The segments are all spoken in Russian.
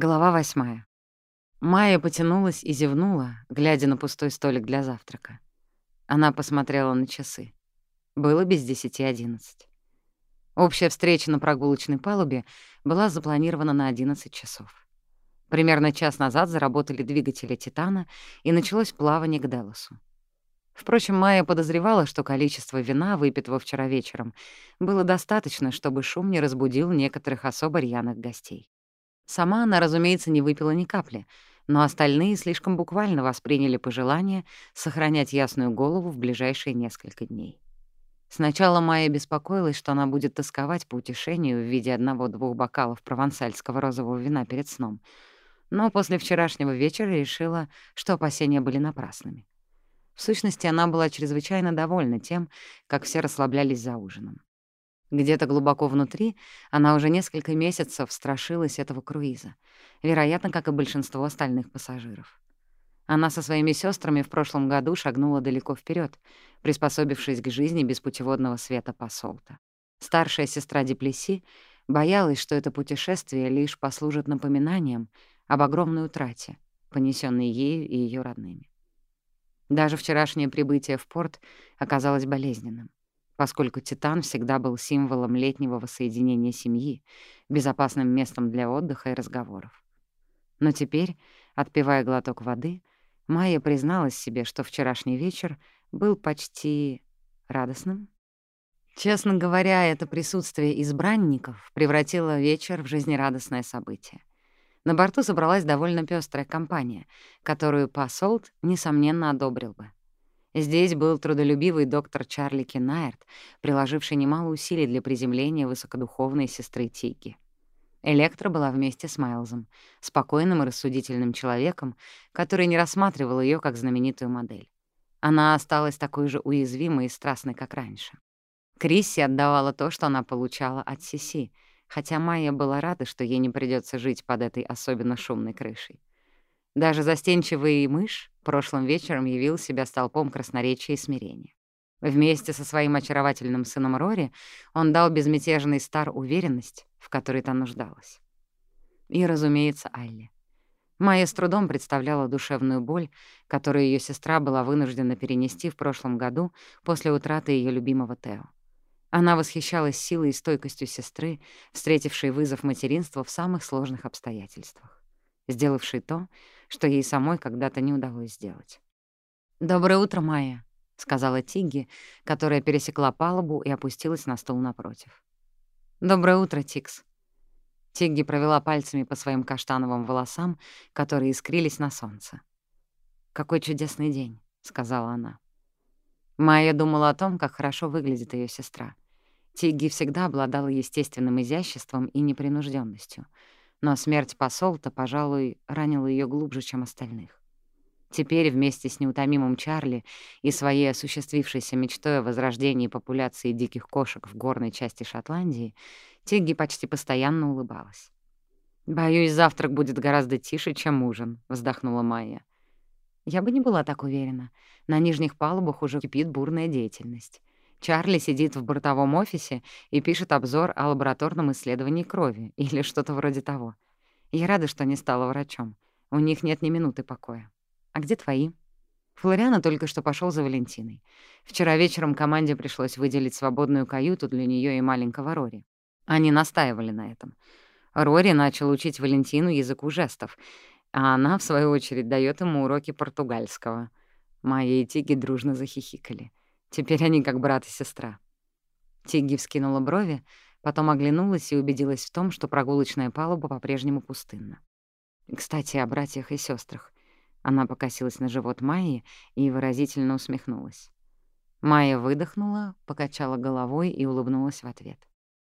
Глава восьмая. Майя потянулась и зевнула, глядя на пустой столик для завтрака. Она посмотрела на часы. Было без десяти одиннадцать. Общая встреча на прогулочной палубе была запланирована на 11 часов. Примерно час назад заработали двигатели «Титана», и началось плавание к Делосу. Впрочем, Майя подозревала, что количество вина, выпитого вчера вечером, было достаточно, чтобы шум не разбудил некоторых особо рьяных гостей. Сама она, разумеется, не выпила ни капли, но остальные слишком буквально восприняли пожелание сохранять ясную голову в ближайшие несколько дней. Сначала Майя беспокоилась, что она будет тосковать по утешению в виде одного-двух бокалов провансальского розового вина перед сном, но после вчерашнего вечера решила, что опасения были напрасными. В сущности, она была чрезвычайно довольна тем, как все расслаблялись за ужином. Где-то глубоко внутри она уже несколько месяцев страшилась этого круиза, вероятно, как и большинство остальных пассажиров. Она со своими сестрами в прошлом году шагнула далеко вперед, приспособившись к жизни без путеводного света посолта. Старшая сестра Деплеси боялась, что это путешествие лишь послужит напоминанием об огромной утрате, понесенной ею и ее родными. Даже вчерашнее прибытие в порт оказалось болезненным поскольку Титан всегда был символом летнего воссоединения семьи, безопасным местом для отдыха и разговоров. Но теперь, отпивая глоток воды, Майя призналась себе, что вчерашний вечер был почти радостным. Честно говоря, это присутствие избранников превратило вечер в жизнерадостное событие. На борту собралась довольно пестрая компания, которую посолт, несомненно, одобрил бы. Здесь был трудолюбивый доктор Чарли Кеннайрт, приложивший немало усилий для приземления высокодуховной сестры Тиги. Электра была вместе с Майлзом, спокойным и рассудительным человеком, который не рассматривал ее как знаменитую модель. Она осталась такой же уязвимой и страстной, как раньше. Крисси отдавала то, что она получала от Сиси, хотя Майя была рада, что ей не придется жить под этой особенно шумной крышей. Даже застенчивый мышь прошлым вечером явил себя столпом красноречия и смирения. Вместе со своим очаровательным сыном Рори он дал безмятежный стар уверенность, в которой та нуждалась. И, разумеется, Алле. Майя с трудом представляла душевную боль, которую ее сестра была вынуждена перенести в прошлом году после утраты ее любимого Тео. Она восхищалась силой и стойкостью сестры, встретившей вызов материнства в самых сложных обстоятельствах, сделавшей то, что ей самой когда-то не удалось сделать. «Доброе утро, Майя», — сказала Тигги, которая пересекла палубу и опустилась на стул напротив. «Доброе утро, Тикс». Тигги провела пальцами по своим каштановым волосам, которые искрились на солнце. «Какой чудесный день», — сказала она. Майя думала о том, как хорошо выглядит ее сестра. Тигги всегда обладала естественным изяществом и непринужденностью — но смерть посолта, пожалуй, ранила ее глубже, чем остальных. Теперь вместе с неутомимым Чарли и своей осуществившейся мечтой о возрождении популяции диких кошек в горной части Шотландии Тигги почти постоянно улыбалась. «Боюсь, завтрак будет гораздо тише, чем ужин», — вздохнула Майя. Я бы не была так уверена. На нижних палубах уже кипит бурная деятельность. Чарли сидит в бортовом офисе и пишет обзор о лабораторном исследовании крови или что-то вроде того. Я рада, что не стала врачом. У них нет ни минуты покоя. А где твои? Флориана только что пошел за Валентиной. Вчера вечером команде пришлось выделить свободную каюту для нее и маленького Рори. Они настаивали на этом. Рори начал учить Валентину языку жестов, а она, в свою очередь, дает ему уроки португальского. Майя и Тиги дружно захихикали. Теперь они как брат и сестра. Тигги вскинула брови, потом оглянулась и убедилась в том, что прогулочная палуба по-прежнему пустынна. Кстати, о братьях и сестрах. Она покосилась на живот Майи и выразительно усмехнулась. Майя выдохнула, покачала головой и улыбнулась в ответ.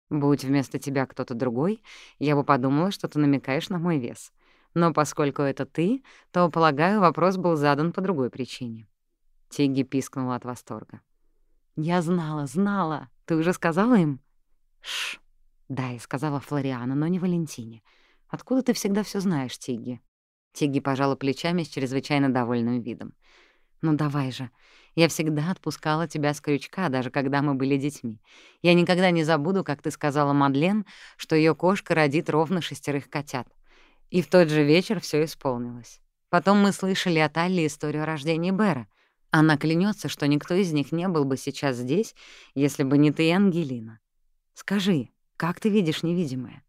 «Будь вместо тебя кто-то другой, я бы подумала, что ты намекаешь на мой вес. Но поскольку это ты, то, полагаю, вопрос был задан по другой причине. Тигги пискнула от восторга. «Я знала, знала. Ты уже сказала им?» «Шш. Да, я сказала Флориана, но не Валентине. Откуда ты всегда все знаешь, Тигги?» Тигги пожала плечами с чрезвычайно довольным видом. «Ну давай же. Я всегда отпускала тебя с крючка, даже когда мы были детьми. Я никогда не забуду, как ты сказала Мадлен, что ее кошка родит ровно шестерых котят. И в тот же вечер все исполнилось. Потом мы слышали от Алли историю о рождении Бера. Она клянется, что никто из них не был бы сейчас здесь, если бы не ты и Ангелина. Скажи, как ты видишь невидимое?»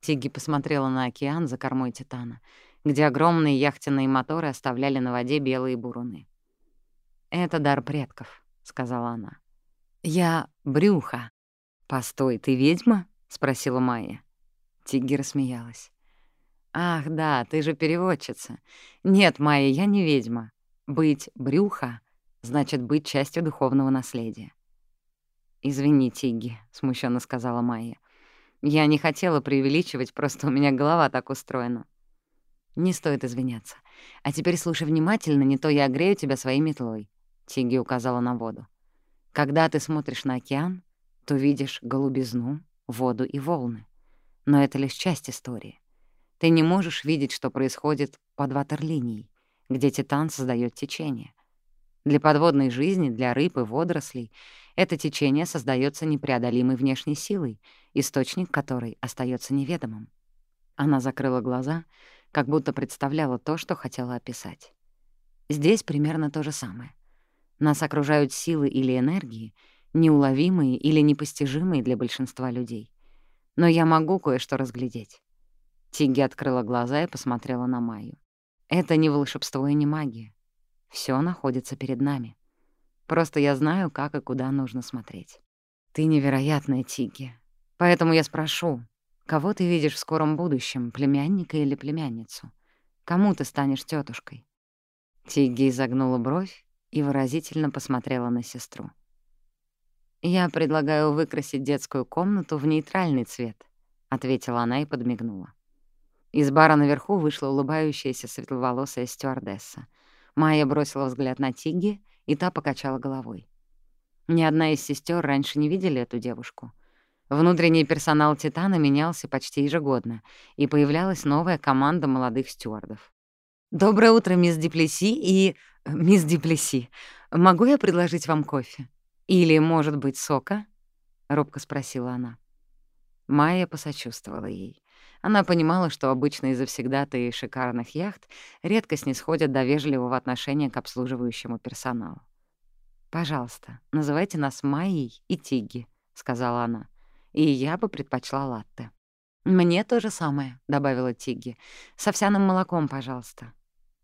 Тигги посмотрела на океан за кормой Титана, где огромные яхтенные моторы оставляли на воде белые буруны. «Это дар предков», — сказала она. «Я брюха». «Постой, ты ведьма?» — спросила Майя. Тигги рассмеялась. «Ах, да, ты же переводчица. Нет, Майя, я не ведьма. Быть брюха — значит быть частью духовного наследия. «Извини, Тигги», — смущенно сказала Майя. «Я не хотела преувеличивать, просто у меня голова так устроена». «Не стоит извиняться. А теперь слушай внимательно, не то я огрею тебя своей метлой», — Тигги указала на воду. «Когда ты смотришь на океан, то видишь голубизну, воду и волны. Но это лишь часть истории. Ты не можешь видеть, что происходит под ватерлинией, где Титан создает течение. Для подводной жизни, для рыб и водорослей это течение создается непреодолимой внешней силой, источник которой остается неведомым. Она закрыла глаза, как будто представляла то, что хотела описать. Здесь примерно то же самое. Нас окружают силы или энергии, неуловимые или непостижимые для большинства людей. Но я могу кое-что разглядеть. Тиги открыла глаза и посмотрела на Майю. Это не волшебство и не магия. Все находится перед нами. Просто я знаю, как и куда нужно смотреть. Ты невероятная, Тиги. Поэтому я спрошу, кого ты видишь в скором будущем, племянника или племянницу? Кому ты станешь тетушкой? Тиги изогнула бровь и выразительно посмотрела на сестру. «Я предлагаю выкрасить детскую комнату в нейтральный цвет», — ответила она и подмигнула. Из бара наверху вышла улыбающаяся светловолосая стюардесса. Майя бросила взгляд на Тигги и та покачала головой. Ни одна из сестер раньше не видели эту девушку. Внутренний персонал «Титана» менялся почти ежегодно, и появлялась новая команда молодых стюардов. «Доброе утро, мисс Диплеси и... мисс Диплеси. Могу я предложить вам кофе? Или, может быть, сока?» — робко спросила она. Майя посочувствовала ей. Она понимала, что обычные завсегдатые шикарных яхт редко снисходят до вежливого отношения к обслуживающему персоналу. «Пожалуйста, называйте нас Майей и Тигги», — сказала она. «И я бы предпочла латте». «Мне то же самое», — добавила Тигги. «С овсяным молоком, пожалуйста».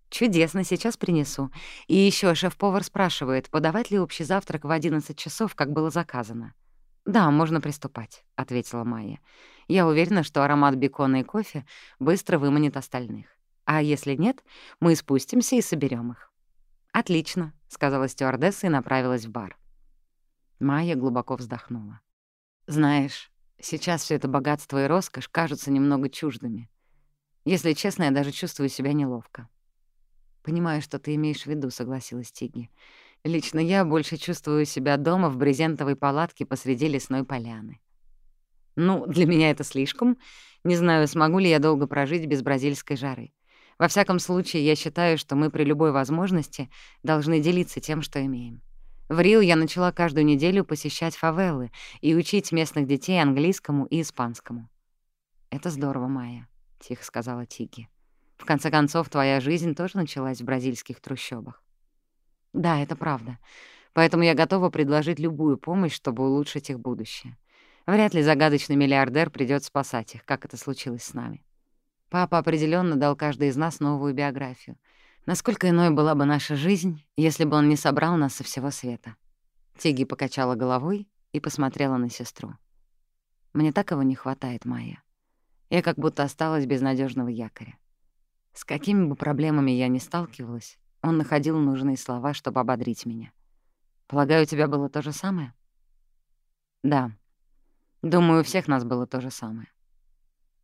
«Чудесно, сейчас принесу. И еще шеф-повар спрашивает, подавать ли общий завтрак в 11 часов, как было заказано». «Да, можно приступать», — ответила Майя. Я уверена, что аромат бекона и кофе быстро выманит остальных. А если нет, мы спустимся и соберем их. «Отлично», — сказала стюардесса и направилась в бар. Майя глубоко вздохнула. «Знаешь, сейчас все это богатство и роскошь кажутся немного чуждыми. Если честно, я даже чувствую себя неловко». «Понимаю, что ты имеешь в виду», — согласилась Тигги. «Лично я больше чувствую себя дома в брезентовой палатке посреди лесной поляны. Ну, для меня это слишком. Не знаю, смогу ли я долго прожить без бразильской жары. Во всяком случае, я считаю, что мы при любой возможности должны делиться тем, что имеем. В Рио я начала каждую неделю посещать фавелы и учить местных детей английскому и испанскому. «Это здорово, Майя», — тихо сказала Тики. «В конце концов, твоя жизнь тоже началась в бразильских трущобах». «Да, это правда. Поэтому я готова предложить любую помощь, чтобы улучшить их будущее. Вряд ли загадочный миллиардер придёт спасать их, как это случилось с нами. Папа определённо дал каждой из нас новую биографию. Насколько иной была бы наша жизнь, если бы он не собрал нас со всего света. Тиги покачала головой и посмотрела на сестру. Мне так его не хватает, Майя. Я как будто осталась без надежного якоря. С какими бы проблемами я ни сталкивалась, он находил нужные слова, чтобы ободрить меня. Полагаю, у тебя было то же самое? Да. Думаю, у всех нас было то же самое.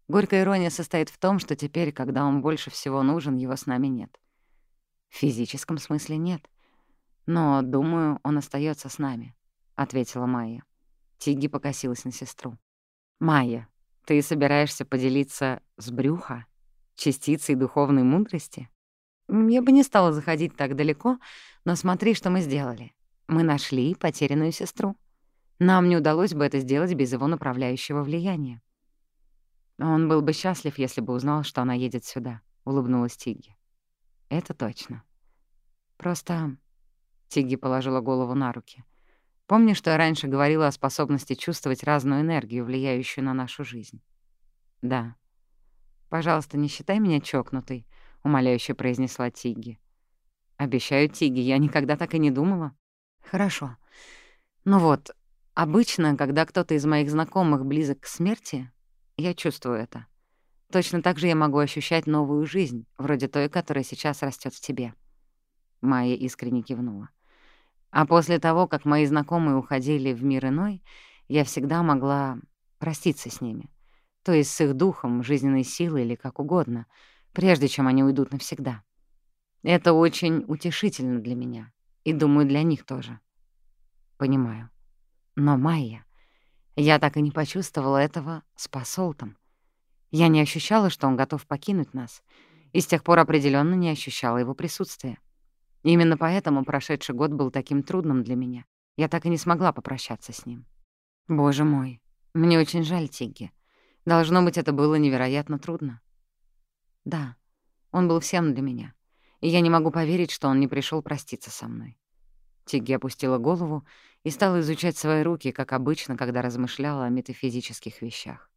Горькая ирония состоит в том, что теперь, когда он больше всего нужен, его с нами нет. В физическом смысле нет. Но, думаю, он остается с нами, — ответила Майя. Тиги покосилась на сестру. «Майя, ты собираешься поделиться с брюха частицей духовной мудрости? Я бы не стала заходить так далеко, но смотри, что мы сделали. Мы нашли потерянную сестру. Нам не удалось бы это сделать без его направляющего влияния. Он был бы счастлив, если бы узнал, что она едет сюда, — улыбнулась Тигги. Это точно. Просто... Тигги положила голову на руки. Помнишь, что я раньше говорила о способности чувствовать разную энергию, влияющую на нашу жизнь? Да. Пожалуйста, не считай меня чокнутой, — умоляюще произнесла Тигги. Обещаю, Тигги, я никогда так и не думала. Хорошо. Ну вот, обычно, когда кто-то из моих знакомых близок к смерти, я чувствую это. Точно так же я могу ощущать новую жизнь, вроде той, которая сейчас растет в тебе. Майя искренне кивнула. А после того, как мои знакомые уходили в мир иной, я всегда могла проститься с ними. То есть с их духом, жизненной силой или как угодно, прежде чем они уйдут навсегда. Это очень утешительно для меня. И, думаю, для них тоже. Понимаю. Но Майя... Я так и не почувствовала этого с посолтом. Я не ощущала, что он готов покинуть нас, и с тех пор определенно не ощущала его присутствия. Именно поэтому прошедший год был таким трудным для меня. Я так и не смогла попрощаться с ним. Боже мой, мне очень жаль Тигги. Должно быть, это было невероятно трудно. Да, он был всем для меня, и я не могу поверить, что он не пришел проститься со мной. Тигги опустила голову и стала изучать свои руки, как обычно, когда размышляла о метафизических вещах.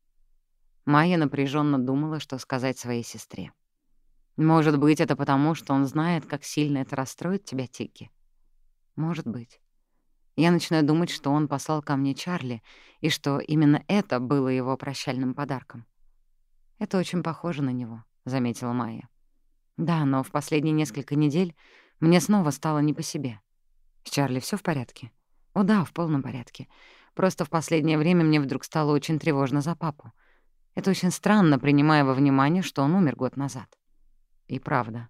Майя напряженно думала, что сказать своей сестре. Может быть, это потому, что он знает, как сильно это расстроит тебя, Тики? Может быть. Я начинаю думать, что он послал ко мне Чарли, и что именно это было его прощальным подарком. «Это очень похоже на него», — заметила Майя. «Да, но в последние несколько недель мне снова стало не по себе. С Чарли все в порядке?» «О да, в полном порядке. Просто в последнее время мне вдруг стало очень тревожно за папу. Это очень странно, принимая во внимание, что он умер год назад». И правда.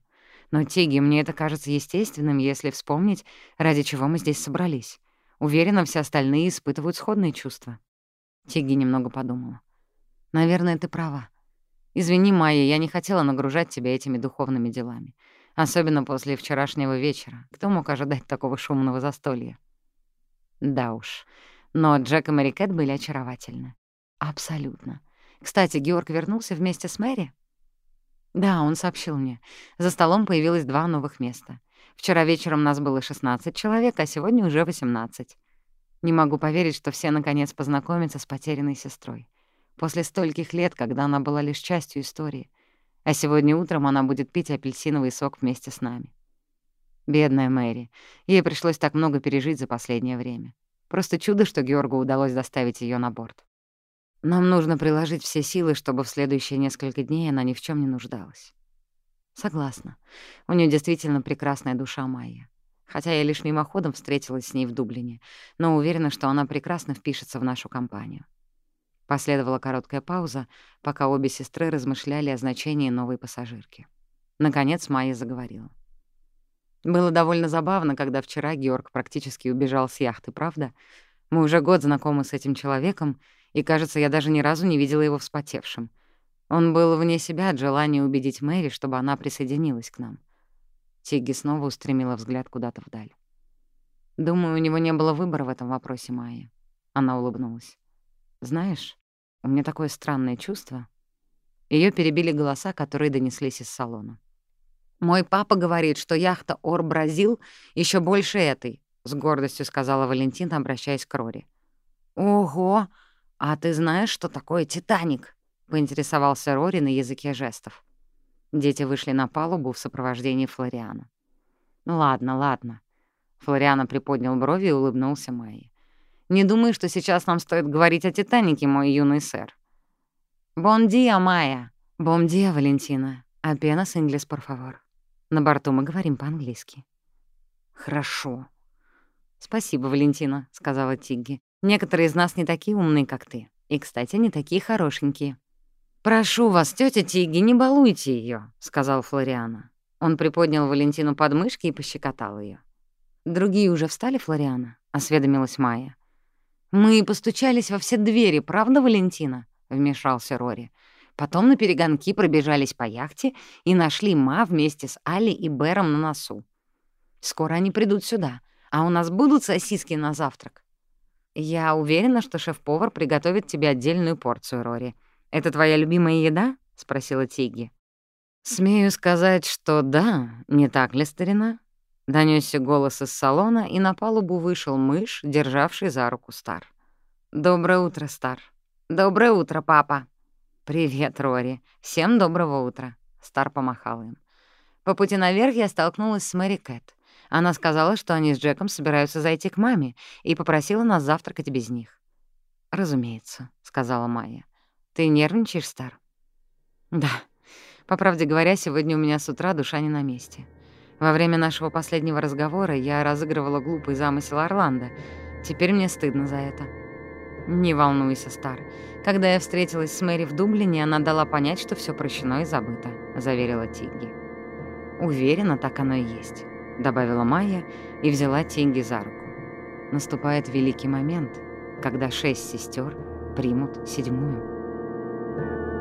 Но, Тиги, мне это кажется естественным, если вспомнить, ради чего мы здесь собрались. Уверена, все остальные испытывают сходные чувства. Тиги немного подумала. Наверное, ты права. Извини, Майя, я не хотела нагружать тебя этими духовными делами. Особенно после вчерашнего вечера. Кто мог ожидать такого шумного застолья? Да уж. Но Джек и Мэри Кэт были очаровательны. Абсолютно. Кстати, Георг вернулся вместе с Мэри? Да, он сообщил мне. За столом появилось два новых места. Вчера вечером нас было 16 человек, а сегодня уже 18. Не могу поверить, что все наконец познакомятся с потерянной сестрой. После стольких лет, когда она была лишь частью истории. А сегодня утром она будет пить апельсиновый сок вместе с нами. Бедная Мэри. Ей пришлось так много пережить за последнее время. Просто чудо, что Георгу удалось доставить ее на борт. Нам нужно приложить все силы, чтобы в следующие несколько дней она ни в чем не нуждалась. Согласна. У нее действительно прекрасная душа Майя. Хотя я лишь мимоходом встретилась с ней в Дублине, но уверена, что она прекрасно впишется в нашу компанию. Последовала короткая пауза, пока обе сестры размышляли о значении новой пассажирки. Наконец Майя заговорила. Было довольно забавно, когда вчера Георг практически убежал с яхты, правда? Мы уже год знакомы с этим человеком, и, кажется, я даже ни разу не видела его вспотевшим. Он был вне себя от желания убедить Мэри, чтобы она присоединилась к нам. Тигги снова устремила взгляд куда-то вдаль. «Думаю, у него не было выбора в этом вопросе, Майя». Она улыбнулась. «Знаешь, у меня такое странное чувство». Ее перебили голоса, которые донеслись из салона. «Мой папа говорит, что яхта «Ор Бразил» еще больше этой», — с гордостью сказала Валентина, обращаясь к Рори. «Ого! «А ты знаешь, что такое «Титаник»?» — поинтересовался Рори на языке жестов. Дети вышли на палубу в сопровождении Флориана. «Ну ладно, ладно». Флориана приподнял брови и улыбнулся Майе. «Не думаю, что сейчас нам стоит говорить о «Титанике», мой юный сэр». «Бон диа, Майя!» «Бон диа, Валентина. Апенас инглес, por favor». На борту мы говорим по-английски. «Хорошо». «Спасибо, Валентина», — сказала Тигги. Некоторые из нас не такие умные, как ты. И, кстати, не такие хорошенькие». «Прошу вас, тетя Тиги, не балуйте ее, сказал Флориана. Он приподнял Валентину подмышки и пощекотал ее. «Другие уже встали, Флориана?» — осведомилась Майя. «Мы постучались во все двери, правда, Валентина?» — вмешался Рори. Потом на перегонки пробежались по яхте и нашли Ма вместе с Али и Бэром на носу. «Скоро они придут сюда, а у нас будут сосиски на завтрак?» «Я уверена, что шеф-повар приготовит тебе отдельную порцию, Рори. «Это твоя любимая еда?» — спросила Тигги. «Смею сказать, что да, не так ли, старина?» Донёсся голос из салона, и на палубу вышел мышь, державший за руку Стар. «Доброе утро, Стар». «Доброе утро, папа». «Привет, Рори. Всем доброго утра». Стар помахал им. По пути наверх я столкнулась с Мэри Кэт. Она сказала, что они с Джеком собираются зайти к маме, и попросила нас завтракать без них. «Разумеется», — сказала Майя. «Ты нервничаешь, Стар?» «Да. По правде говоря, сегодня у меня с утра душа не на месте. Во время нашего последнего разговора я разыгрывала глупый замысел Орландо. Теперь мне стыдно за это». «Не волнуйся, Стар. Когда я встретилась с Мэри в Дублине, она дала понять, что все прощено и забыто», — заверила Тигги. «Уверена, так оно и есть», — добавила Майя и взяла Тигги за руку. «Наступает великий момент — когда шесть сестер примут седьмую.